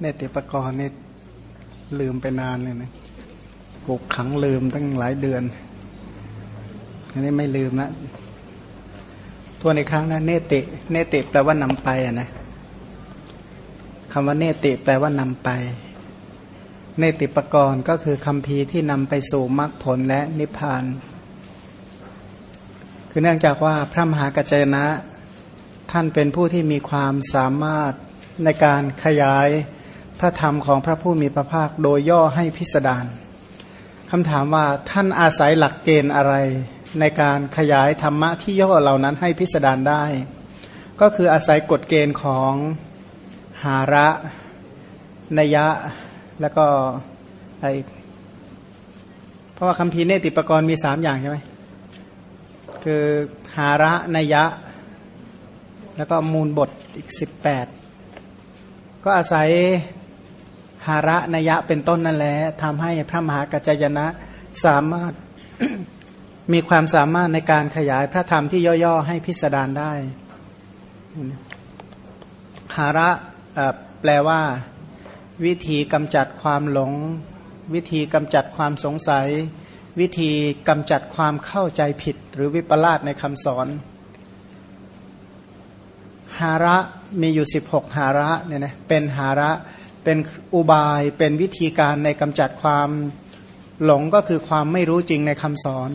เนติปกรณ์นี่ลืมไปนานเลยนะผูกขังลืมตั้งหลายเดือน อันนี้ไม่ลืมนะตัวในครั้งนะ เนติ เนติแปลว่านำไปอะนะคำว่าเนติแปลว่านำไป เนติปกรณ์ก็คือคำพีที่นำไปสู่มรรคผลและนิพพาน คือเนื่องจากว่าพระมหากัจจนะ ท่านเป็นผู้ที่มีความสามารถในการขยาย พระธรรมของพระผู้มีพระภาคโดยย่อให้พิสดารคำถามว่าท่านอาศัยหลักเกณฑ์อะไร ในการขยายธรรมะที่ย่อเหล่านั้นให้พิสดารได้ ก็คืออาศัยกฎเกณฑ์ของหาระนยะ แล้วก็ไอเพราะว่าคำพีเนติปกรณ์มีสามอย่างใช่ไหมคือหาระนยะ แล้วก็มูลบทอีกสิบแปดก็อาศัย หาระนยะเป็นต้นนั่นแหละทำให้พระมหากัจจยนะสามารถมีความสามารถในการขยายพระธรรมที่ย่อๆ ให้พิสดารได้ หาระแปลว่า วิธีกำจัดความหลง วิธีกำจัดความสงสัย วิธีกำจัดความเข้าใจผิด หรือวิปลาสในคำสอน หาระมีอยู่ 16 หาระเนี่ยนะเป็นหาระ เป็นอุบายเป็นวิธีการในกำจัดความหลงก็คือความไม่รู้จริงในคำสอน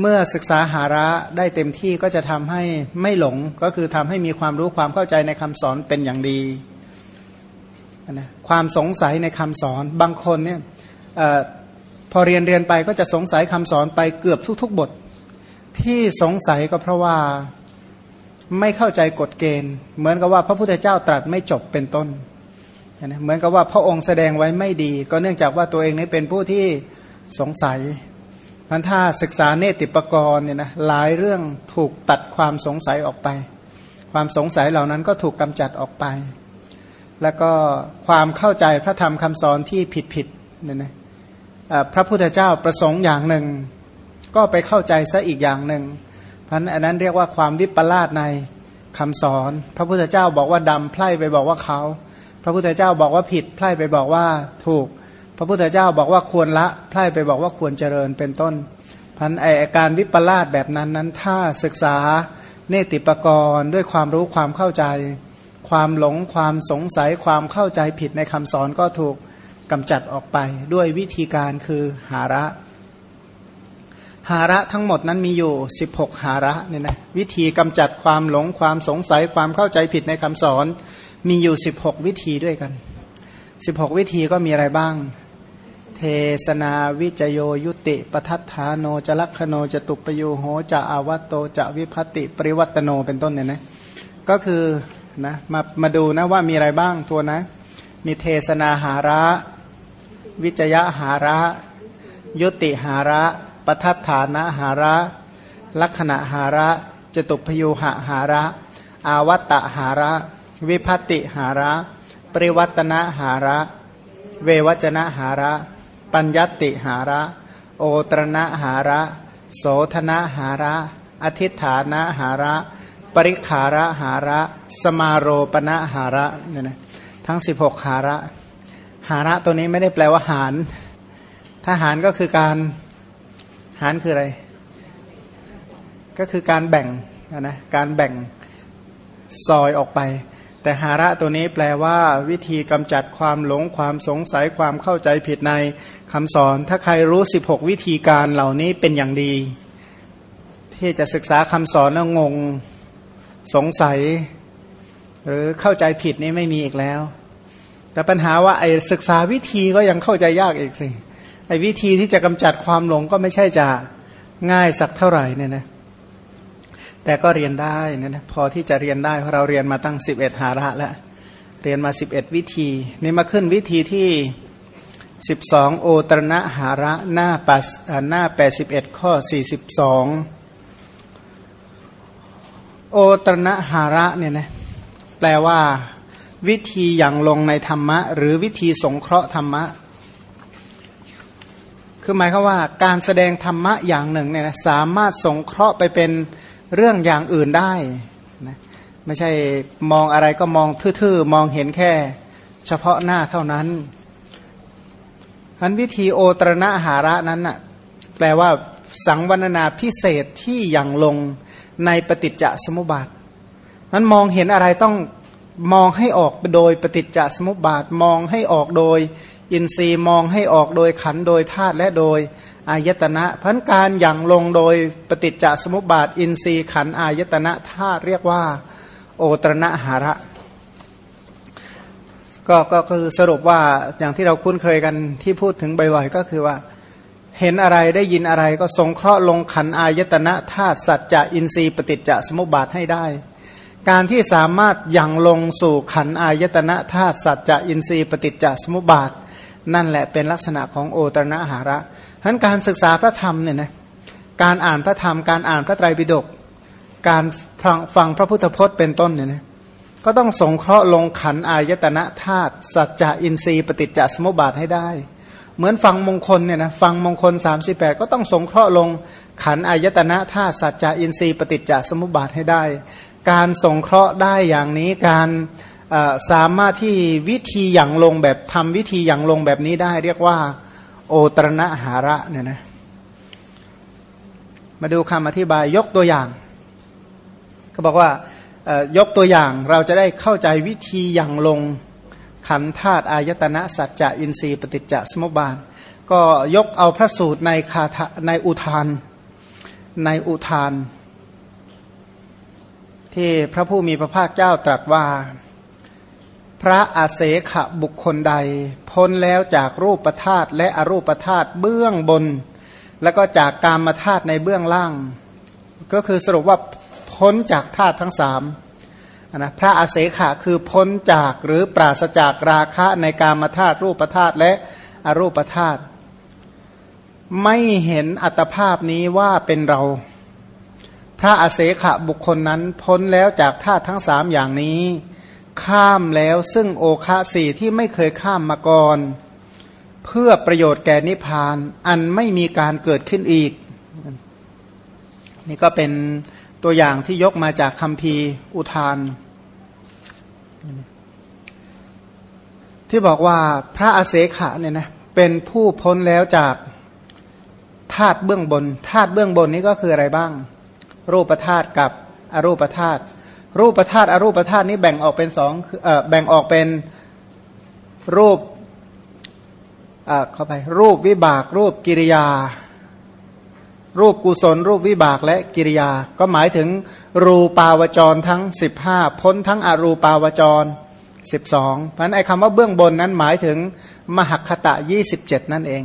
เมื่อศึกษาหาระได้เต็มที่ก็จะทำให้ไม่หลงก็คือทำให้มีความรู้ความเข้าใจในคำสอนเป็นอย่างดีนะความสงสัยในคำสอนบางคนเนี่ยอพอเรียนเรียนไปก็จะสงสัยคำสอนไปเกือบทุก ๆ บท ที่สงสัยก็เพราะว่าไม่เข้าใจกฎเกณฑ์ เหมือนกับว่าพระพุทธเจ้าตรัสไม่จบเป็นต้น นะเหมือนกับว่าพระองค์แสดงไว้ไม่ดี ก็เนื่องจากว่าตัวเองนี้เป็นผู้ที่สงสัยพันถ้าศึกษาเนติปกรณ์เนี่ยนะหลายเรื่องถูกตัดความสงสัยออกไป ความสงสัยเหล่านั้นก็ถูกกำจัดออกไป แล้วก็ความเข้าใจพระธรรมคำสอนที่ผิดผิดเนี่ยนะพระพุทธเจ้าประสงค์อย่างหนึ่ง ก็ไปเข้าใจซะอีกอย่างหนึ่งพราะอันนั้นเรียกว่าความวิปลาสในคำสอน พระพุทธเจ้าบอกว่าดำไพร่ไปบอกว่าเขา ระพุทธเจ้าบอกว่าผิดไพร่ไปบอกว่าถูก พระพุทธเจ้าบอกว่าควรละไพร่ไปบอกว่าควรเจริญเป็นต้นพันไอการวิปลาสแบบนั้นนั้นถ้าศึกษาเนติปกรณ์ด้วยความรู้ความเข้าใจ ความหลงความสงสัยความเข้าใจผิดในคำสอนก็ถูกกำจัดออกไปด้วยวิธีการคือหาระ หาระทั้งหมดนั้นมีอยู่ 16 หาระเนี่ยนะวิธีกำจัดความหลงความสงสัยความเข้าใจผิดในคำสอน มีอยู่สิบหกวิธีด้วยกันสิบหกวิธีก็มีอะไรบ้าง เทศนาวิจโยยุติปทัฏฐานโนจลักขโนจตุปโยโหจะอาวัตโตจะวิพัติปริวัตโนเป็นต้นเนี่ยนะก็คือนะมามาดูนะว่ามีอะไรบ้างตัวนะ มีเทศนาหาระวิจยะหาระยุติหาระปทัฏฐานะหาระ ลักษณะหาระจตุพยุหะหาระ อาวัตตหาระ วิพัติหาระ ปริวัตนะหาระ เววจนะหาระ ปัญญติหาระ โอตรณหาระ โสธนะหาระ อธิฐานะหาระ ปริขาระหาระ สมาโรปณะหาระเนี่ยนะทั้ง 16 หาระ หาระตัวนี้ไม่ได้แปลว่าหาร ถ้าหารก็คือการหารคืออะไร ก็คือการแบ่งนะการแบ่งซอยออกไป แต่หาระตัวนี้แปลว่าวิธีกำจัดความหลงความสงสัยความเข้าใจผิดในคำสอน ถ้าใครรู้ 16 วิธีการเหล่านี้เป็นอย่างดี ที่จะศึกษาคำสอนแล้วงงสงสัย หรือเข้าใจผิดนี่ไม่มีอีกแล้ว แต่ปัญหาว่าไอ้ศึกษาวิธีก็ยังเข้าใจยากอีกสิไอ้วิธีที่จะกำจัดความหลงก็ไม่ใช่จะง่ายสักเท่าไหร่เนี่ยนะ แต่ก็เรียนได้นะนะพอที่จะเรียนได้เพราะเราเรียนมาตั้งสิบเอ็ดหาระแล้ว เรียนมาสิบเอ็ดวิธี นี่มาขึ้นวิธีที่สิบสองโอตรณหาระหน้าปัสหน้าแปดสิบเอ็ดข้อสี่สิบสองโอตรณหาระเนี่ยนะแปลว่า วิธีอย่างลงในธรรมะ หรือวิธีสงเคราะห์ธรรมะคือหมายความว่าการแสดงธรรมะอย่างหนึ่งเนี่ยนะสามารถสงเคราะห์ไปเป็น เรื่องอย่างอื่นได้นะไม่ใช่มองอะไรก็มองทื่อๆ มองเห็นแค่ เฉพาะหน้าเท่านั้นอันวิธีโอตรณหาระนั้นน่ะแปลว่าสังวรนาพิเศษที่อยังลงในปฏิจจสมุปบาทนั้นมองเห็นอะไรต้องมองให้ออกโดยปฏิจจสมุปบาท มองให้ออกโดย อินทรีย์มองให้ออกโดยขันโดยธาตุและโดย อายตนะพันการอย่างลงโดยปฏิจจสมุปบาท อินทรีย์ขันอายตนะธาตุเรียกว่า โอตรณหาระก็ก็คือสรุปว่าอย่างที่เราคุ้นเคยกันที่พูดถึงบ่อยๆก็คือว่า เห็นอะไรได้ยินอะไรก็สงเคราะห์ลงขันอายตนะธาตุสัจจะอินทรีย์ปฏิจจสมุปบาทให้ได้ การที่สามารถยังลงสู่ขันอายตนะธาตุสัจจะอินทรีย์ปฏิจจสมุปบาท นั่นแหละเป็นลักษณะของโอตรณหาระ ฉะนั้นการศึกษาพระธรรมเนี่ยนะการอ่านพระธรรม การอ่านพระไตรปิฎกการฟังพระพุทธพจน์เป็นต้นเนี่ยนะก็ต้องสงเคราะห์ลงขันอายตนะธาตุสัจจะอินทรีย์ปฏิจจสมุปบาทให้ได้ เหมือนฟังมงคลเนี่ยนะฟังมงคล 38 ก็ต้องสงเคราะห์ลงขันอายตนะธาตุสัจจะอินทรีย์ปฏิจจสมุปบาทให้ได้ การสงเคราะห์ได้อย่างนี้การสามารถที่วิธีอย่างลงแบบทำวิธีอย่างลงแบบนี้ได้ เรียกว่า โอตรณหาระเนี่ยนะมาดูคำอธิบายยกตัวอย่างก็บอกว่ายกตัวอย่างเราจะได้เข้าใจวิธีอย่างลงขันธาตุอายตนะสัจจะอินทรีย์ปฏิจจสมุปบาท ก็ยกเอาพระสูตรในคาถในอุทาน ในอุทาน ที่พระผู้มีพระภาคเจ้าตรัสว่า พระอาเสขบุคคลใด พ้นแล้วจากรูปธาตุและอรูปธาตุเบื้องบน แล้วก็จากกามธาตุในเบื้องล่าง ก็คือสรุปว่าพ้นจากธาตุทั้งสามนะพระอาเสขะคือพ้นจากหรือปราศจากราคะในกามธาตุรูปธาตุและอรูปธาตุไม่เห็นอัตภาพนี้ว่าเป็นเรา พระอาเสขะบุคคลนั้นพ้นแล้วจากธาตุทั้งสามอย่างนี้ ข้ามแล้วซึ่งโอคาสีที่ไม่เคยข้ามมาก่อน เพื่อประโยชน์แก่นิพพาน อันไม่มีการเกิดขึ้นอีก นี่ก็เป็นตัวอย่างที่ยกมาจากคำพีอุทาน ที่บอกว่าพระอาเสขะเนี่ยนะเป็นผู้พ้นแล้วจากธาตุเบื้องบนธาตุเบื้องบนนี้ก็คืออะไรบ้าง รูปธาตุกับอรูปธาตุ รูปธาตุอรูปธาตุนี้แบ่งออกเป็นสองแบ่งออกเป็นรูปเข้าไปรูปวิบาก รูปกิริยา รูปกุศล รูปวิบากและกิริยา ก็หมายถึง รูปาวจรทั้ง 15 พ้นทั้งอรูปาวจร 12เพราะนั้นไอ้คำว่าเบื้องบนนั้นหมายถึงมหคตะ 27 นั่นเอง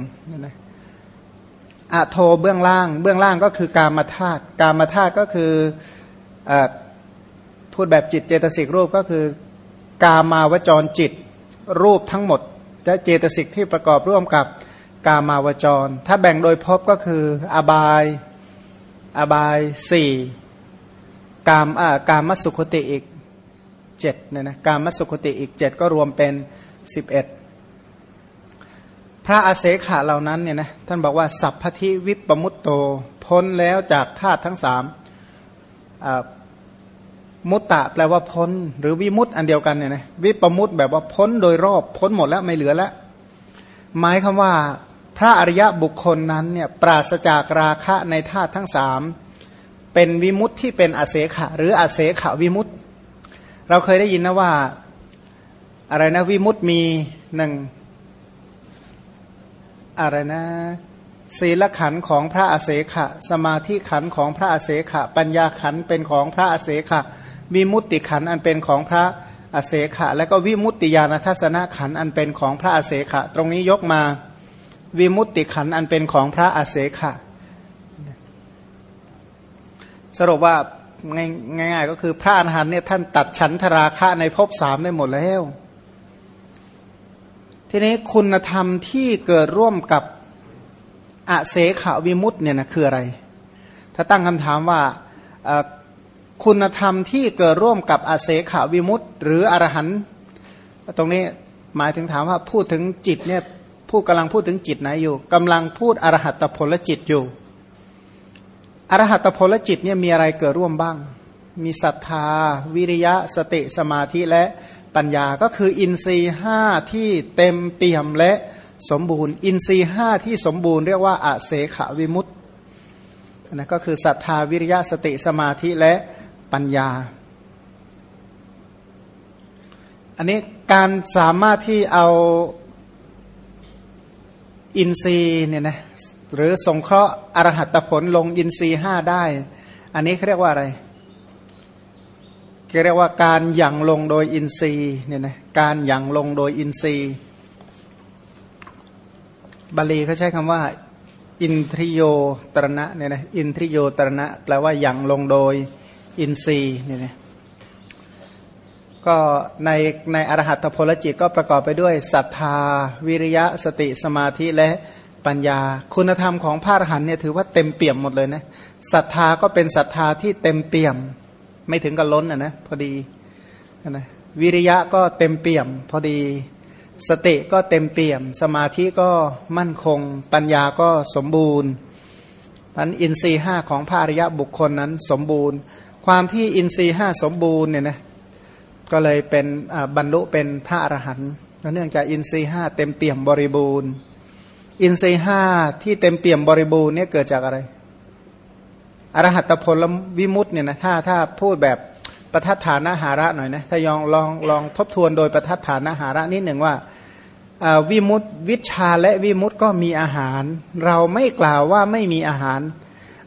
อะโทเบื้องล่าง เบื้องล่างก็คือกามธาตุกามธาตุก็คืออ พูดแบบจิตเจตสิกรูปก็คือกามาวจรจิตรูปทั้งหมดจะเจตสิกที่ประกอบร่วมกับกามาวจร ถ้าแบ่งโดยภพก็คืออบายอบายสี่กามอ่ากามสุขติอีกเจ็ดเนี่ยนะกามสุขติอีกเจ็ดก็รวมเป็นสิบเอ็ดพระอาเสขะเหล่านั้นเนี่ยนะท่านบอกว่า สัพพธิวิปมุตโต พ้นแล้วจากธาตุทั้งสาม มุตตะแปลว่าพ้น หรือวิมุตต์อันเดียวกันเนี่ยนะวิปมุตต์แบบว่าพ้นโดยรอบพ้นหมดแล้วไม่เหลือแล้วหมายคำว่าพระอริยะบุคคลนั้นเนี่ยปราศจากราคะในธาตุทั้งสามเป็นวิมุตที่เป็นอเสขะ หรืออเสขวิมุตเราเคยได้ยินนะว่าอะไรนะวิมุตมีหนึ่งอะไรนะศีลขันของพระอเสขะ สมาธิขันของพระอเสขะ ปัญญาขันเป็นของพระอเสขะ วิมุตติขันอันเป็นของพระอเสขะ และก็วิมุตติญาณทัศนขันอันเป็นของพระอเสขะ ตรงนี้ยกมาวิมุตติขันอันเป็นของพระอาเสขะ สรุปว่าง่ายๆก็คือพระอรหันต์เนี่ยท่านตัดฉันทราคะในภพสามได้หมดแล้ว ทีนี้คุณธรรมที่เกิดร่วมกับอาเสขวิมุตต์เนี่ยนะคืออะไร ถ้าตั้งคำถามว่า คุณธรรมที่เกิดร่วมกับอาเสขวิมุตต์หรืออรหันต์ตรงนี้หมายถึงถามว่าพูดถึงจิตเนี่ยผู้กำลังพูดถึงจิตไหนอยู่กำลังพูดอรหัตผลจิตอยู่อรหัตผลจิตเนี่ยมีอะไรเกิดร่วมบ้าง มีศรัทธา วิริยะ สติสมาธิและปัญญาก็คืออินทรีห้าที่เต็มเปี่ยมและสมบูรณ์ อินทรีห้าที่สมบูรณ์เรียกว่าอาเสขวิมุตต์นะก็คือศรัทธาวิริยะสติสมาธิและ ปัญญา อันนี้การสามารถที่เอาอินทรีย์เนี่ยนะหรือสงเคราะห์อรหัตผลลงอินทรีห้าได้ อันนี้เขาเรียกว่าอะไรเรียกว่าการหยั่งลงโดยอินทรีย์เนี่ยนะการหยั่งลงโดยอินทรีย์ บาลีเขาใช้คำว่า อินทริโยตรณะเนี่ยนะอินทริโยตรณะ แปลว่าหยั่งลงโดย อินทรีย์เนี่ยนะก็ในในอรหัตผลจิตก็ประกอบไปด้วยศรัทธา วิริยะสติสมาธิและปัญญา คุณธรรมของพระอรหันเนี่ยถือว่าเต็มเปี่ยมหมดเลยนะศรัทธาก็เป็นศรัทธาที่เต็มเปี่ยม ไม่ถึงกับล้นอะนะพอดีนะวิริยะก็เต็มเปี่ยม พอดี สติก็เต็มเปี่ยม สมาธิก็มั่นคง ปัญญาก็สมบูรณ์พันอินทรีห้าของพระอริยะบุคคลนั้นสมบูรณ์ ความที่อินทรีห้าสมบูรณ์เนี่ยนะก็เลยเป็นบรรลุเป็นพระอรหันต์เนื่องจากอินทรีห้าเต็มเปี่ยมบริบูรณ์ อินทรีห้าที่เต็มเปี่ยมบริบูรณ์เนี่ยเกิดจากอะไร อรหัตผลวิมุตต์เนี่ยนะถ้าถ้าพูดแบบประทัดฐานหาระหน่อยนะถ้ายองลองลองทบทวนโดยประทัดฐานหาระนิดหนึ่งว่าวิมุตต์วิชาและวิมุตต์ก็มีอาหาร เราไม่กล่าวว่าไม่มีอาหาร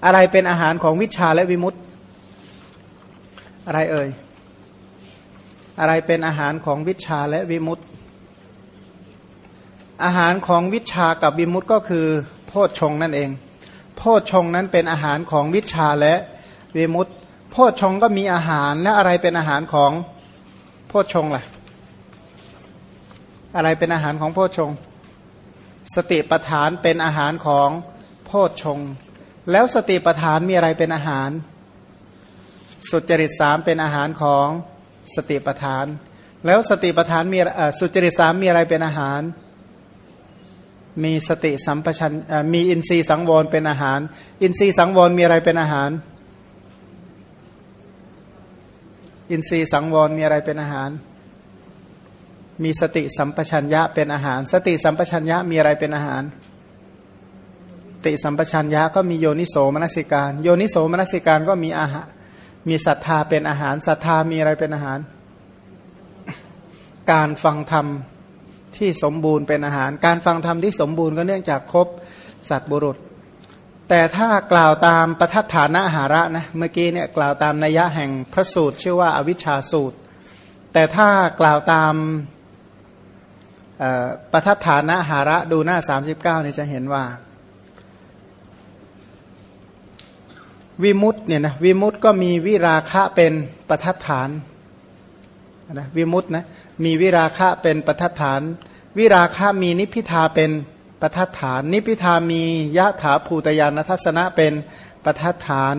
อะไรเป็นอาหารของวิชาและวิมุตต อะไรเอ่ย อะไรเป็นอาหารของวิชาและวิมุตต์อาหารของวิชากับวิมุตต์ก็คือโพชฌงนั่นเอง โพชฌงนั้นเป็นอาหารของวิชาและวิมุตต์โพชฌงก็มีอาหารและอะไรเป็นอาหารของโพชฌงล่ะ อะไรเป็นอาหารของโพชฌงสติปทานเป็นอาหารของโพชฌงแล้วสติปทานมีอะไรเป็นอาหาร สุจริตสามเป็นอาหารของสติปทาน แล้วสติปทานมีสุจริตสามมีอะไรเป็นอาหาร มีสติสัมปชัญมีอินทรีย์สังวรเป็นอาหาร อินทรีย์สังวรมีอะไรเป็นอาหาร อินทรีย์สังวรมีอะไรเป็นอาหาร มีสติสัมปชัญญะเป็นอาหาร สติสัมปชัญญะมีอะไรเป็นอาหารติสัมปชัญญะก็มีโยนิโสมนสิการ โยนิโสมนสิการก็มีอาหาร มีศรัทธาเป็นอาหารศรัทธามีอะไรเป็นอาหาร การฟังธรรมที่สมบูรณ์เป็นอาหาร การฟังธรรมที่สมบูรณ์ก็เนื่องจากครบสัตบุรุษ แต่ถ้ากล่าวตามประทัดฐานะหาระนะเมื่อกี้เนี่ยกล่าวตามนัยยะแห่งพระสูตร ชื่อว่าอาวิชชาสูตร แต่ถ้ากล่าวตามประทัดฐานะหาระดูหน้า 39เนี่ยจะเห็นว่า วิมุตเนี่ยนะวิมุตก็มีวิราคะเป็นประทัดฐานนะวิมุตนะมีวิราคะเป็นประทัดฐาน วิราคะมีนิพิทาเป็นประทัดฐาน นิพิทามียะถาภูตยานทัศนะเป็นประทัดฐาน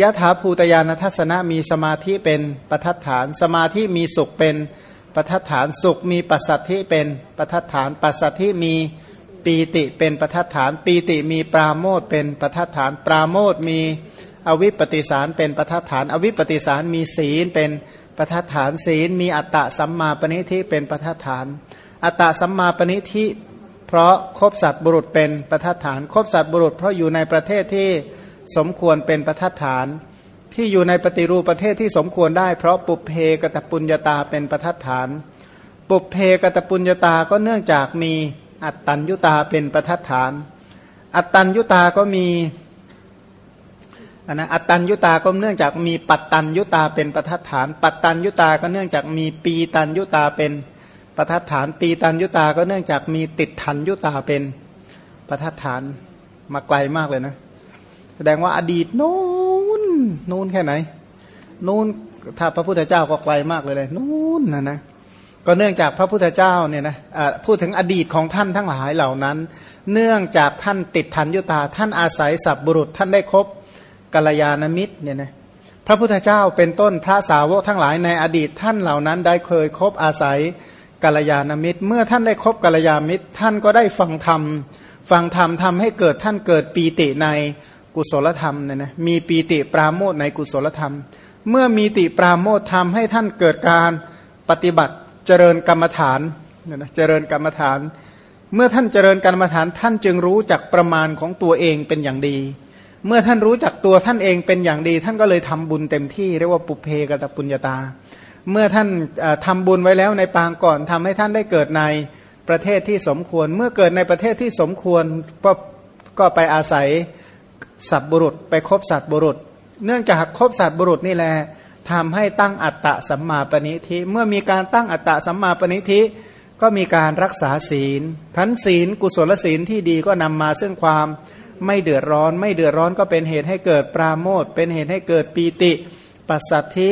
ยะถาภูตยานทัศนะมีสมาธิเป็นประทัดฐาน สมาธิมีสุขเป็นประทัดฐานสุขมีปัสสัทธิเป็นประทัดฐาน ปัสสัทธิมีปีติเป็นประทัดฐาน ปีติมีปราโมทเป็นประทัดฐาน ปราโมทมี อวิปปิสารเป็นประทัดฐาน อวิปปิสารมีศีลเป็นประทัดฐาน ศีล มีอัตตะสัมมาปณิทิเป็นประทัดฐาน อัตตะสัมมาปณิทิเพราะครบสัตว์บุรุษเป็นประทัดฐานครบสัตว์บุรุษ เพราะอยู่ในประเทศที่สมควรเป็นประทัดฐาน ที่อยู่ในปฏิรูปประเทศที่สมควรได้ เพราะปุเพกตปุญญาตาเป็นประทัดฐาน ปุเพกตปุญญาตาก็เนื่องจากมีอัตตัญญุตาเป็นประทัดฐาน อัตตัญญุตาก็มี นนะอัตตัญยุตาก็เนื่องจากมีปัตตัญยุตาเป็นประทัดฐาน ปัตตัญยุตาก็เนื่องจากมีปีตัญยุตาเป็นประทัดฐาน ปีตัญยุตาก็เนื่องจากมีติดทันยุตาเป็นประทัดฐานมาไกลมากเลยนะ แสดงว่าอดีตนู้นนู้นแค่ไหนนู้นถ้าพระพุทธเจ้าก็ไกลมากเลยเลยนู้นนะนะก็เนื่องจากพระพุทธเจ้าเนี่ยนะพูดถึงอดีตของท่านทั้งหลายเหล่านั้น เนื่องจากท่านติดทันยุตา ท่านอาศัยสับบุรุษท่านได้ครบ กัลยาณมิตรเนี่ยนะพระพุทธเจ้าเป็นต้นพระสาวกทั้งหลายในอดีตท่านเหล่านั้นได้เคยคบอาศัยกัลยาณมิตร เมื่อท่านได้คบกัลยาณมิตร ท่านก็ได้ฟังธรรมฟังธรรมทำให้เกิดท่านเกิดปีติในกุศลธรรมเนี่ยนะมีปีติปราโมทในกุศลธรรม เมื่อมีติปราโมททำให้ท่านเกิดการปฏิบัติเจริญกรรมฐานเนี่ยนะเจริญกรรมฐาน เมื่อท่านเจริญกรรมฐานท่านจึงรู้จักประมาณของตัวเองเป็นอย่างดี เมื่อท่านรู้จักตัวท่านเองเป็นอย่างดี ท่านก็เลยทำบุญเต็มที่เรียกว่าปุเพกตปุญญาตา เมื่อท่านทำบุญไว้แล้วในปางก่อนทำให้ท่านได้เกิดในประเทศที่สมควร เมื่อเกิดในประเทศที่สมควรก็ก็ไปอาศัยสัตบุรุษ ไปคบสัตบุรุษ เนื่องจากคบสัตบุรุษนี่แหละทำให้ตั้งอัตตะสัมมาปณิธิ เมื่อมีการตั้งอัตตะสัมมาปณิธิก็มีการรักษาศีลพันศีลกุศลศีลที่ดีก็นำมาซึ่งความ ไม่เดือดร้อน ไม่เดือดร้อนก็เป็นเหตุให้เกิดปราโมทเป็นเหตุให้เกิดปีติ ปัสสัทธิ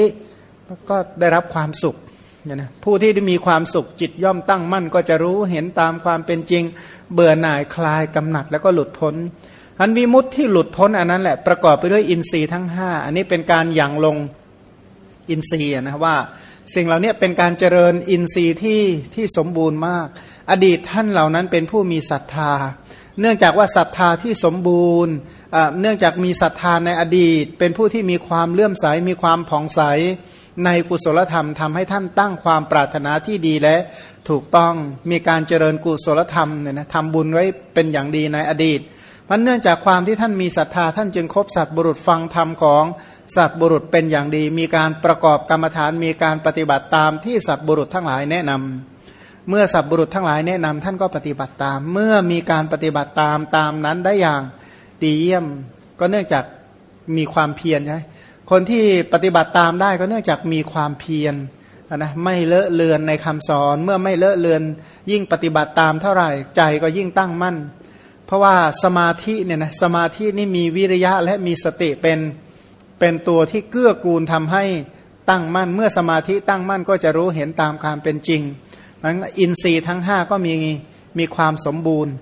ก็ได้รับความสุขเนี่ยนะผู้ที่ได้มีความสุขจิตย่อมตั้งมั่น ก็จะรู้เห็นตามความเป็นจริง เบื่อหน่ายคลายกำหนัดแล้วก็หลุดพ้นอันวิมุตที่หลุดพ้นอันนั้นแหละประกอบไปด้วยอินทรีย์ทั้งห้าอันนี้เป็นการยังลงอินทรีย์นะว่า สิ่งเหล่านี้เป็นการเจริญอินทรีย์ที่ที่สมบูรณ์มาก อดีตท่านเหล่านั้นเป็นผู้มีศรัทธา เนื่องจากว่าศรัทธาที่สมบูรณ์ เนื่องจากมีศรัทธาในอดีต เป็นผู้ที่มีความเลื่อมใส มีความผ่องใส ในกุศลธรรมทำให้ท่านตั้งความปรารถนาที่ดีและถูกต้อง มีการเจริญกุศลธรรมเนี่ยนะทำบุญไว้เป็นอย่างดีในอดีตมันเนื่องจากความที่ท่านมีศรัทธาท่านจึงคบสัตว์บุรุษฟังธรรมของสัตว์บุรุษเป็นอย่างดี มีการประกอบกรรมฐาน มีการปฏิบัติตามที่สัตว์บุรุษทั้งหลายแนะนำ เมื่อสัตว์บุรุษทั้งหลายแนะนำท่านก็ปฏิบัติตาม เมื่อมีการปฏิบัติตามตามนั้นได้อย่างดีเยี่ยม ก็เนื่องจากมีความเพียรใช่คนที่ปฏิบัติตามได้ก็เนื่องจากมีความเพียรนะไม่เลอะเลือนในคำสอน เมื่อไม่เลอะเลือนยิ่งปฏิบัติตามเท่าไหร่ใจก็ยิ่งตั้งมั่น เพราะว่าสมาธิเนี่ยนะสมาธินี่มีวิริยะและมีสติเป็นเป็นตัวที่เกื้อกูลทำให้ตั้งมั่น เมื่อสมาธิตั้งมั่นก็จะรู้เห็นตามความเป็นจริง นั้นอินทรีย์ทั้งห้าก็มีมีความสมบูรณ์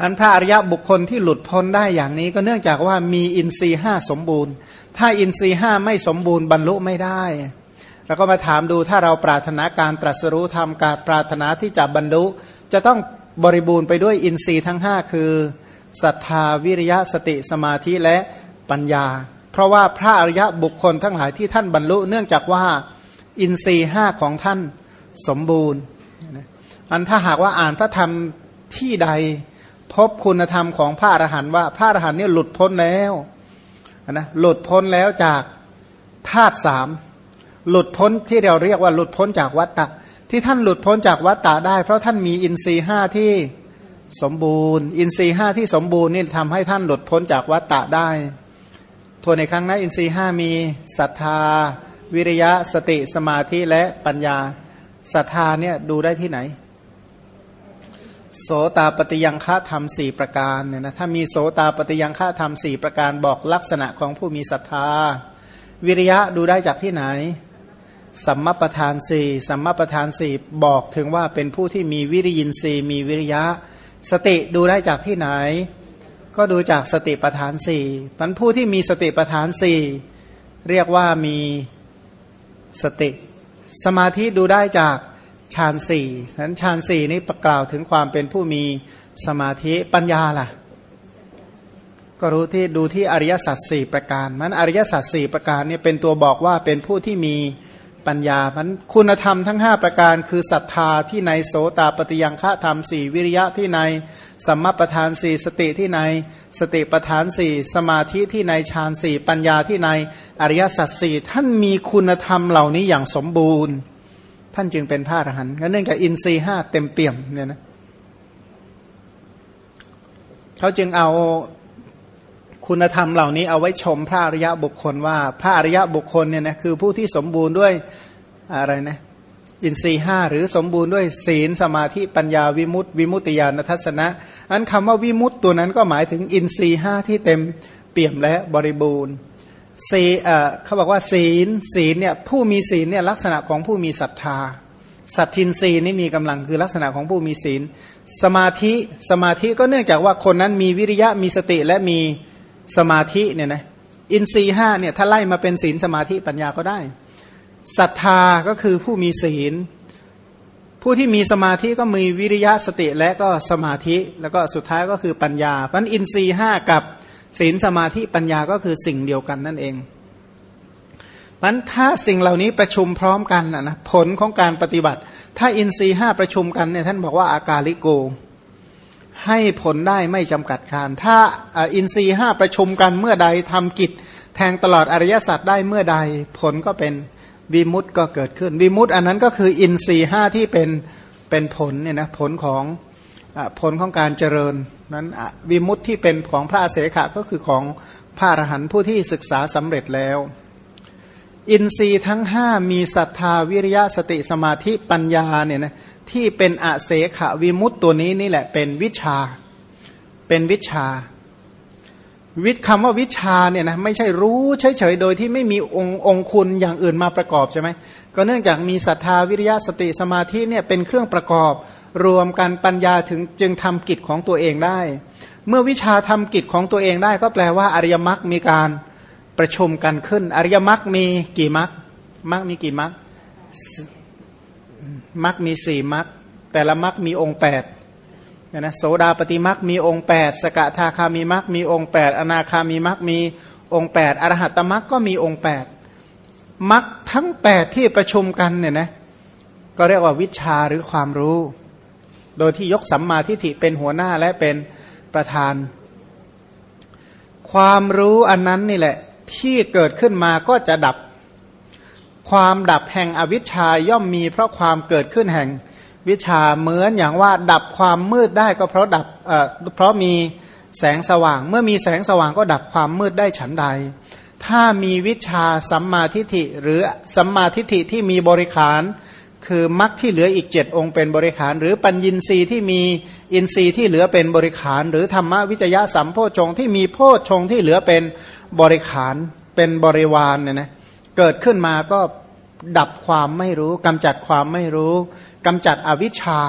อันพระอริยบุคคลที่หลุดพ้นได้อย่างนี้ก็เนื่องจากว่ามีอินทรีย์ห้าสมบูรณ์ ถ้าอินทรีย์ห้าไม่สมบูรณ์บรรลุไม่ได้ แล้วก็มาถามดูถ้าเราปรารถนาการตรัสรู้ธรรมการปรารถนาที่จะบรรลุ จะต้องบริบูรณ์ไปด้วยอินทรีย์ทั้งห้าคือศรัทธาวิริยะสติสมาธิและปัญญา เพราะว่าพระอริยบุคคลทั้งหลายที่ท่านบรรลุ เนื่องจากว่าอินทรีย์ห้าของท่าน สมบูรณ์อันถ้าหากว่าอ่านพระธรรมที่ใด พบคุณธรรมของพระอรหันต์ว่าพระอรหันต์เนี่ยหลุดพ้นแล้วนะหลุดพ้นแล้วจากธาตุสามหลุดพ้นที่เราเรียกว่าหลุดพ้นจากวัตตะ ที่ท่านหลุดพ้นจากวัตตะได้ เพราะท่านมีอินทรีห้าที่สมบูรณ์ อินทรีห้าที่สมบูรณ์นี่ทำให้ท่านหลุดพ้นจากวัตตะได้ทวนในครั้งนั้นอินทรีห้ามีศรัทธา วิริยะสติสมาธิและปัญญา ศรัทธาเนี่ยดูได้ที่ไหน โสตาปฏิยังฆะธรรมสี่ประการเนี่ยนะถ้ามีโสตาปฏิยังฆะธรรมสี่ประการบอกลักษณะของผู้มีศรัทธา วิริยะดูได้จากที่ไหน สัมมาประธานสี่สัมมาประธานสี่บอกถึงว่าเป็นผู้ที่มีวิริยินรีมีวิริยะ สติดูได้จากที่ไหน ก็ดูจากสติประธานสี่พันผู้ที่มีสติประธานสี่เรียกว่ามีสติ สมาธิดูได้จากฌานสี่นั้นฌานสี่นี้ประกล่าวถึงความเป็นผู้มีสมาธิปัญญาล่ะ ก็รู้ที่ดูที่อริยสัจสี่ประการมันอริยสัจสี่ประการนี้เป็นตัวบอกว่าเป็นผู้ที่มีปัญญามันคุณธรรมทั้ง 5 ประการ คือศรัทธาที่ในโสตาปฏิยังฆะธรรมสี่วิริยะที่ใน สัมมาประธานสี่สติที่ในสติประธานสี่สมาธิที่ในฌานสี่ปัญญาที่ในอริยสัจสี่ท่านมีคุณธรรมเหล่านี้อย่างสมบูรณ์ ท่านจึงเป็นพระอรหันต์เนื่องจากอินทรีห้าเต็มเปี่ยมเนี่ยนะเขาจึงเอาคุณธรรมเหล่านี้เอาไว้ชมพระอริยบุคคลว่าพระอริยบุคคลเนี่ยนะคือผู้ที่สมบูรณ์ด้วยอะไรนะ อินทรีห้าหรือสมบูรณ์ด้วยศีลสมาธิปัญญาวิมุตติวิมุตติญาณทัศนะ อันคำว่าวิมุตติตัวนั้นก็หมายถึงอินทรีห้าที่เต็มเปี่ยมและบริบูรณ์ศีเขาบอกว่าศีลศีลเนี่ยผู้มีศีลเนี่ยลักษณะของผู้มีศรัทธาสัตทินรีนี่มีกำลังคือลักษณะของผู้มีศีล สมาธิสมาธิก็เนื่องจากว่าคนนั้นมีวิริยะมีสติและมีสมาธิเนี่ยนะอินทรีห้าเนี่ยถ้าไล่มาเป็นศีลสมาธิปัญญาก็ได้ ศรัทธาก็คือผู้มีศีล ผู้ที่มีสมาธิก็มีวิริยะสติและก็สมาธิ แล้วก็สุดท้ายก็คือปัญญาเพราะอินทรีห้ากับศีลสมาธิปัญญาก็คือสิ่งเดียวกันนั่นเองมันถ้าสิ่งเหล่านี้ประชุมพร้อมกันนะผลของการปฏิบัติ ถ้าอินทรีห้าประชุมกันเนี่ยท่านบอกว่าอากาลิโก ให้ผลได้ไม่จำกัดการถ้าอินทรีห้าประชุมกันเมื่อใดทำกิจ แทงตลอดอริยสัจได้เมื่อใดผลก็เป็น วิมุตต์ก็เกิดขึ้น วิมุตต์อันนั้นก็คืออินทรีห้าที่เป็นเป็นผลเนี่ยนะผลของผลของการเจริญนั้นวิมุตติที่เป็นของพระเสขะก็คือของพระอรหันต์ผู้ที่ศึกษาสำเร็จแล้ว อินทรีย์ทั้งห้ามีศรัทธาวิริยะสติสมาธิปัญญาเนี่ยนะที่เป็นอเสขะวิมุตต์ตัวนี้นี่แหละเป็นวิชาเป็นวิชา วิคำว่าวิชาเนี่ยนะไม่ใช่รู้เฉยๆโดยที่ไม่มีองค์องคุณอย่างอื่นมาประกอบใช่ไหมก็เนื่องจากมีศรัทธาวิริยะสติสมาธิเนี่ยเป็นเครื่องประกอบรวมกันปัญญาถึงจึงทำกิจของตัวเองได้ เมื่อวิชาทำกิจของตัวเองได้ ก็แปลว่าอริยมรรคมีการประชุมกันขึ้น อริยมรรคมีกี่มรรคมรรคมีกี่มรรคมรรคมีสี่มรรคแต่ละมรรคมีองค์แปด นะโสดาปฏิมรรคมีองค์แปดสกทาคามีมรรคมีองค์แปดอนาคามีมรรคมีองค์แปดอรหัตตมรรคก็มีองค์แปดมรรคทั้งแปดที่ประชุมกันเนี่ยนะก็เรียกว่าวิชาหรือความรู้ โดยที่ยกสัมมาทิฏฐิเป็นหัวหน้าและเป็นประธาน ความรู้อันนั้นนี่แหละที่เกิดขึ้นมาก็จะดับ ความดับแห่งอวิชชาย่อมมีเพราะความเกิดขึ้นแห่ง วิชาเหมือนอย่างว่าดับความมืดได้ก็เพราะดับเพราะมีแสงสว่าง เมื่อมีแสงสว่างก็ดับความมืดได้ฉันใด ถ้ามีวิชาสัมมาทิฏฐิหรือสัมมาทิฏฐิที่มีบริขาร คือมรรคที่เหลืออีกเจ็ดองค์เป็นบริขาร หรือปัญญินทรีย์ที่มีอินทรีย์ที่เหลือเป็นบริขาร หรือธรรมวิจยะสัมโพชงที่มีโพชงที่เหลือเป็นบริขารเป็นบริวารเนี่ยนะเกิดขึ้นมาก็ดับความไม่รู้กำจัดความไม่รู้ กำจัดอวิชชา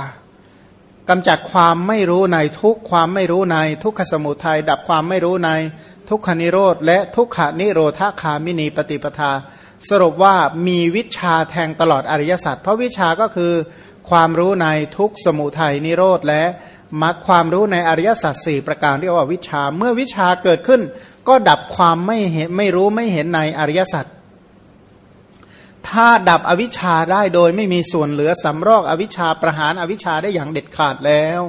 กำจัดความไม่รู้ในทุกความไม่รู้ในทุกขสมุทัยดับความไม่รู้ในทุกขนิโรธและทุกขานิโรธาคามินีปฏิปทา สรุปว่ามีวิชาแทงตลอดอริยสัจเพราะวิชาก็คือความรู้ในทุกสมุทัยนิโรธและมรรคความรู้ในอริยสัจสี่ประการเรียกว่าวิชาเมื่อวิชาเกิดขึ้น ก็ดับความไม่เห็นไม่รู้ไม่เห็นในอริยสัจ ถ้าดับอวิชชาได้โดยไม่มีส่วนเหลือสำรอกอวิชชาประหารอวิชชาได้อย่างเด็ดขาดแล้ว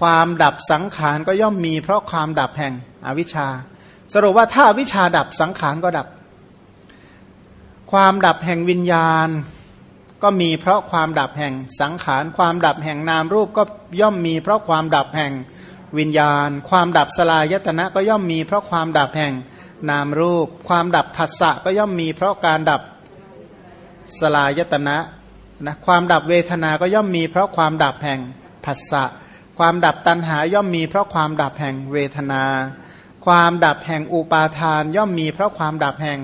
ความดับสังขารก็ย่อมมีเพราะความดับแห่งอวิชชา สรุปว่าถ้าอวิชชาดับสังขารก็ดับ ความดับแห่งวิญญาณ ก็มีเพราะความดับแห่งสังขาร ความดับแห่งนามรูปก็ย่อมมีเพราะความดับแห่งวิญญาณ ความดับสลายตนะก็ย่อมมีเพราะความดับแห่งนามรูป ความดับผัสสะก็ย่อมมีเพราะการดับ สลายตนะนะความดับเวทนาก็ย่อมมีเพราะความดับแห่งผัสสะความดับตัณหาย่อมมีเพราะความดับแห่งเวทนา ความดับแห่งอุปาทานย่อมมีเพราะความดับแห่ง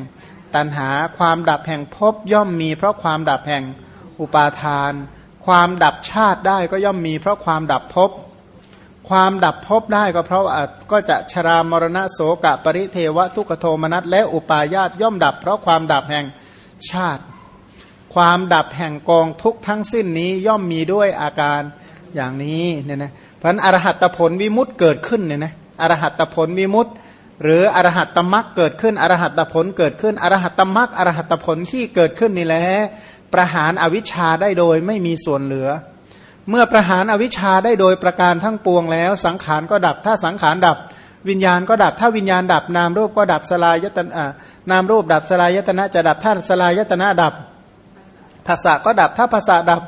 ตัณหา ความดับแห่งภพย่อมมีเพราะความดับแห่งอุปาทาน ความดับชาติได้ก็ย่อมมีเพราะความดับภพความดับภพได้ก็เพราะก็จะชรามรณะโสกะปริเทวทุกโทมนัสและอุปาญาตย่อมดับเพราะความดับแห่งชาติ ความดับแห่งกองทุกทั้งสิ้นนี้ย่อมมีด้วยอาการอย่างนี้เนี่ยนะเพราะนั้นอรหัตผลวิมุตต์เกิดขึ้นเนี่ยนะอรหัตผลวิมุตต์หรืออรหัตตมรักเกิดขึ้นอรหัตตผลเกิดขึ้นอรหัตตมรักอรหัตตผลที่เกิดขึ้นนี่แหละประหารอวิชชาได้โดยไม่มีส่วนเหลือ เมื่อประหารอวิชชาได้โดยประการทั้งปวงแล้ว สังขารก็ดับถ้าสังขารดับ วิญญาณก็ดับถ้าวิญญาณดับนามรูปก็ดับสลายยตนะนามรูปดับสลายยตนะจะดับถ้าสลายยตนะดับ ภาษาก็ดับ ถ้าภาษาดับ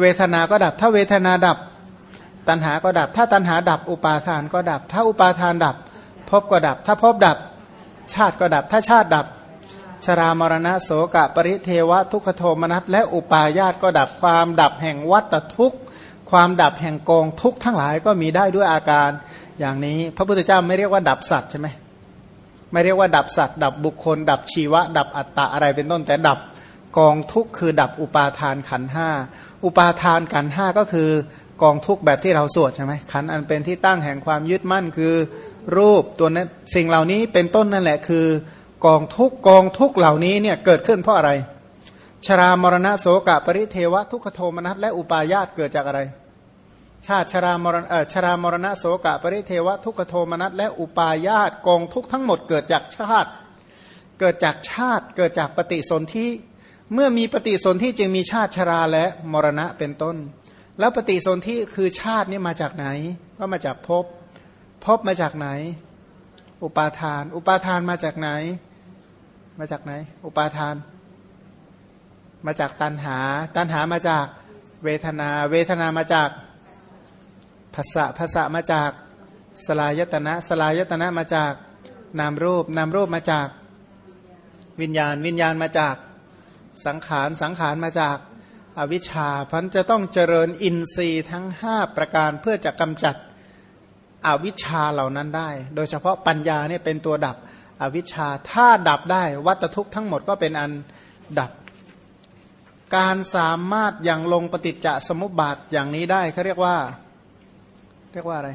เวทนาก็ดับ ถ้าเวทนาดับ ตัณหาก็ดับ ถ้าตัณหาดับ อุปาทานก็ดับ ถ้าอุปาทานดับพบก็ดับ ถ้าพบดับ ชาติก็ดับ ถ้าชาติดับ ชรามรณะโสกะปริเทวะทุกขโทมนัสและอุปาญาตก็ดับความดับแห่งวัตทุกข์ ความดับแห่งกองทุกข์ทั้งหลายก็มีได้ด้วยอาการอย่างนี้ พระพุทธเจ้าไม่เรียกว่าดับสัตว์ใช่ไหมไม่เรียกว่าดับสัตว์ ดับบุคคล ดับชีวะ ดับอัตตะอะไรเป็นต้นแต่ดับ กองทุกข์คือดับอุปาทานขันห้าอุปาทานขันห้าก็คือกองทุกข์แบบที่เราสวดใช่ไหมขันอันเป็นที่ตั้งแห่งความยึดมั่นคือรูปตัวนั้นสิ่งเหล่านี้เป็นต้นนั่นแหละคือกองทุกกองทุกเหล่านี้เนี่ยเกิดขึ้นเพราะอะไร ชรามรณะโสกะปริเทวะทุกขโทมนัสและอุปาญาตเกิดจากอะไร ชาติชรามรณเออชรามรณะโสกะปริเทวะทุกขโทมนัสและอุปาญาตกองทุกทั้งหมดเกิดจากชาติ เกิดจากชาติเกิดจากปฏิสนธิ เมื่อมีปฏิสนธิจึงมีชาติชราและมรณะเป็นต้น แล้วปฏิสนธิคือชาตินี่มาจากไหน ก็มาจากภพภพมาจากไหน อุปาทาน อุปาทานมาจากไหน มาจากไหน อุปาทาน มาจากตัณหา ตัณหามาจากเวทนา เวทนามาจากภาษะภาษะมาจากสลายตนะสลายตนะมาจากนามรูป นามรูปมาจากวิญญาณ วิญญาณมาจาก สังขารสังขารมาจากอวิชชาพันจะต้องเจริญอินทรีย์ทั้ง 5 ประการเพื่อจะกำจัดอวิชชาเหล่านั้นได้ โดยเฉพาะปัญญาเนี่ยเป็นตัวดับอวิชชาถ้าดับได้วัตทุกข์ทั้งหมดก็เป็นอันดับ การสามารถอย่างลงปฏิจจสมุปบาทอย่างนี้ได้เขาเรียกว่า เรียกว่าอะไร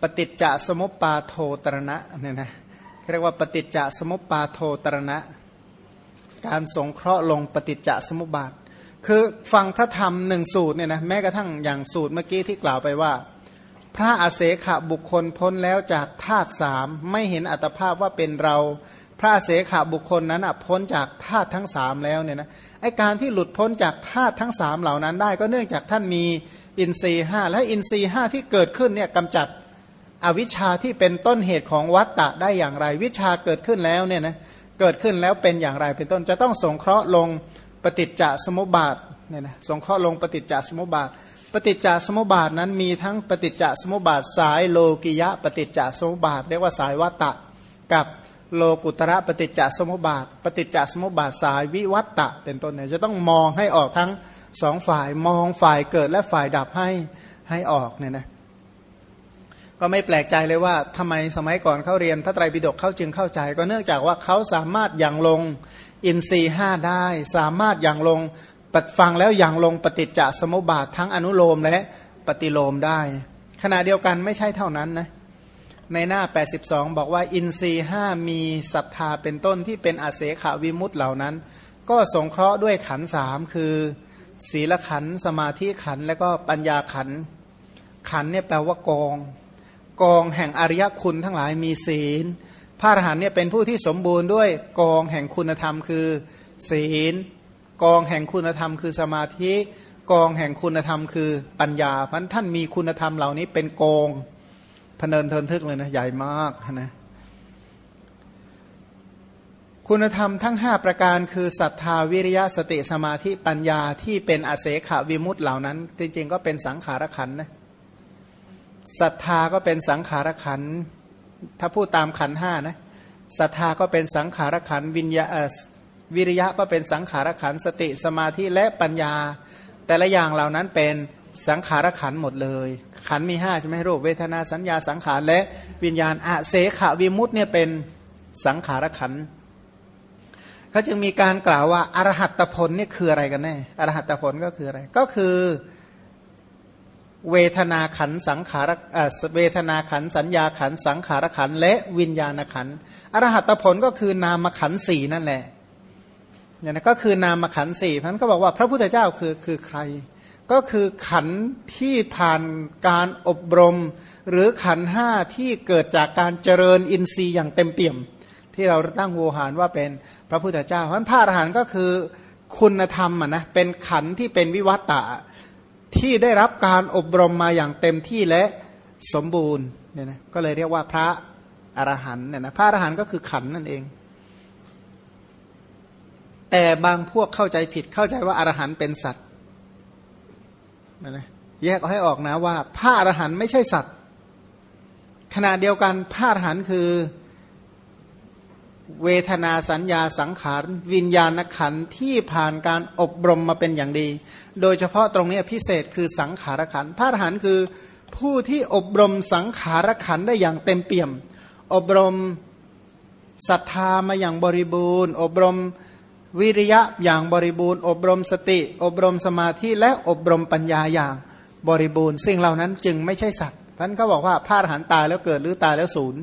ปฏิจจสมุปปาโทตรณะเนี่ยนะเรียกว่าปฏิจจสมุปปาโทตรณะ การสงเคราะห์ลงปฏิจจสมุปบาท คือฟังพระธรรมหนึ่งสูตรเนี่ยนะแม้กระทั่งอย่างสูตรเมื่อกี้ที่กล่าวไปว่า พระอาเสขบุคคลพ้นแล้วจากธาตุสามไม่เห็นอัตภาพว่าเป็นเรา พระอาเสขบุคคลนั้นพ้นจากธาตุทั้งสามแล้วเนี่ยนะไอการที่หลุดพ้นจากธาตุทั้งสามเหล่านั้นได้ ก็เนื่องจากท่านมีอินทรีห้าและอินทรีห้าที่เกิดขึ้นเนี่ยกำจัดอวิชชาที่เป็นต้นเหตุของวัตตะได้อย่างไร วิชาเกิดขึ้นแล้วเนี่ยนะเเกิดขึ้นแล้วเป็นอย่างไรเป็นต้นจะต้องสงเคราะห์ลงปฏิจจสมุปบาทเนี่ยนะสงเคราะห์ลงปฏิจจสมุปบาท ปฏิจจสมุปบาทนั้นมีทั้งปฏิจจสมุปบาทสายโลกิยะ ปฏิจจสมุปบาท เรียกว่าสายวัตตะ กับโลกุตระปฏิจจสมุปบาท ปฏิจจสมุปบาทสายวิวัตตะ เป็นต้นเนี่ยจะต้องมองให้ออกทั้งสองฝ่ายมองฝ่ายเกิดและฝ่ายดับให้ให้ออกเนี่ยนะ ก็ไม่แปลกใจเลยว่าทำไมสมัยก่อนเขาเรียนพระไตรปิฎกเขาจึงเข้าใจ ก็เนื่องจากว่าเขาสามารถยังลงอินทรีห้าได้ สามารถยังลงปัดฟังแล้วอย่างลงปฏิจจสมุปบาททั้งอนุโลมและปฏิโลมได้ ขณะเดียวกันไม่ใช่เท่านั้นนะในหน้า 82 บอกว่าอินทรีห้ามีศรัทธาเป็นต้นที่เป็นอาเสขาวิมุตต์เหล่านั้น ก็สงเคราะห์ด้วยขันสามคือศีลขันสมาธิขันและก็ปัญญาขันขันเนี่ยแปลว่ากอง กองแห่งอริยคุณทั้งหลายมีศีล พระอรหันต์เนี่ยเป็นผู้ที่สมบูรณ์ด้วยกองแห่งคุณธรรมคือศีล กองแห่งคุณธรรมคือสมาธิ กองแห่งคุณธรรมคือปัญญาพันท่านมีคุณธรรมเหล่านี้เป็นกองพเนินเทินทึกเลยนะใหญ่มากนะคุณธรรมทั้ง 5 ประการคือศรัทธาวิริยะสติสมาธิปัญญาที่เป็นอาเสขวิมุตต์เหล่านั้น จริงๆ ก็เป็นสังขารขันนะ ศรัทธาก็เป็นสังขารขัน ถ้าพูดตามขันห้านะศรัทธาก็เป็นสังขารขันวิญญาวิริยะก็เป็นสังขารขันสติสมาธิและปัญญา แต่ละอย่างเหล่านั้นเป็นสังขารขันหมดเลย ขันมีห้าใช่ไหมรูปเวทนาสัญญาสังขารและวิญญาณอะเสขวิมุตเนี่ยเป็นสังขารขันเขาจึงมีการกล่าวว่าอรหัตผลนี่คืออะไรกันแน่อรหัตผลก็คืออะไร ก็คือ เวทนาขันสังขารเวทนาขันสัญญาขันสังขารขันและวิญญาณขันอรหัตผลก็คือนามขันสี่นั่นแหละเนี่ยนะก็คือนามขันสี่พันก็บอกว่าพระพุทธเจ้าคือคือใคร ก็คือขันที่ผ่านการอบรม หรือขันห้าที่เกิดจากการเจริญอินทรีย์อย่างเต็มเปี่ยม ที่เราตั้งโวหารว่าเป็นพระพุทธเจ้าเพราะพระอรหันต์ก็คือคุณธรรมอะนะเป็นขันที่เป็นวิวัตตะ ที่ได้รับการอบรมมาอย่างเต็มที่และสมบูรณ์เนี่ยนะก็เลยเรียกว่าพระอรหันต์เนี่ยนะพระอรหันต์ก็คือขันนั่นเอง แต่บางพวกเข้าใจผิดเข้าใจว่าอารหันต์เป็นสัตว์นะแยกให้ออกนะว่าพระอรหันต์ไม่ใช่สัตว์ขณะเดียวกันพระอรหันต์คือ เวทนาสัญญาสังขาร วิญญาณขันที่ผ่านการอบรมมาเป็นอย่างดี โดยเฉพาะตรงนี้พิเศษคือสังขารขันพระอรหันต์คือผู้ที่อบรมสังขารขันได้อย่างเต็มเปี่ยม อบรมศรัทธามาอย่างบริบูรณ์ อบรมวิริยะอย่างบริบูรณ์ อบรมสติ อบรมสมาธิและอบรมปัญญาอย่างบริบูรณ์ สิ่งเหล่านั้นจึงไม่ใช่สัตว์ท่านก็บอกว่าพาดหันตายแล้วเกิดหรือตายแล้วศูนย์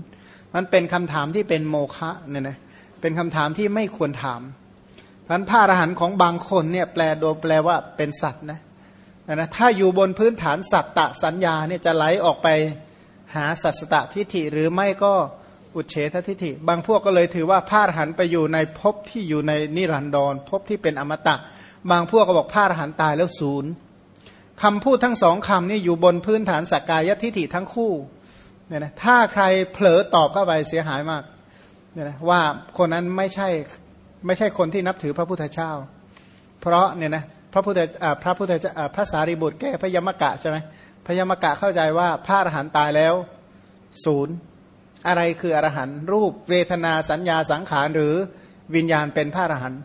มันเป็นคำถามที่เป็นโมฆะเนี่ยนะเป็นคำถามที่ไม่ควรถามพันพระอรหันต์ของบางคนเนี่ยแปลโดยแปลว่าเป็นสัตว์นะนะถ้าอยู่บนพื้นฐานสัตตะสัญญาเนี่ยจะไหลออกไปหาสัตตะทิฏฐิหรือไม่ก็อุเฉททิฏฐิ บางพวกก็เลยถือว่าพระอรหันต์ไปอยู่ในภพที่อยู่ในนิรันดรภพที่เป็นอมตะ บางพวกก็บอกพระอรหันต์ตายแล้วศูนย์คำพูดทั้งสองคำนี้อยู่บนพื้นฐานสักกายทิฏฐิทั้งคู่ เนี่ยนะถ้าใครเผลอตอบเข้าไปเสียหายมากเนี่ยนะว่าคนนั้นไม่ใช่ไม่ใช่คนที่นับถือพระพุทธเจ้า เพราะเนี่ยนะพระพุทธพระพุทธพระสารีบุตรแก้พยมกะใช่ไหมพยมกะเข้าใจว่าพระอรหันต์ตายแล้วศูนย์อะไรคืออรหันต์รูปเวทนาสัญญาสังขารหรือวิญญาณเป็นพระอรหันต์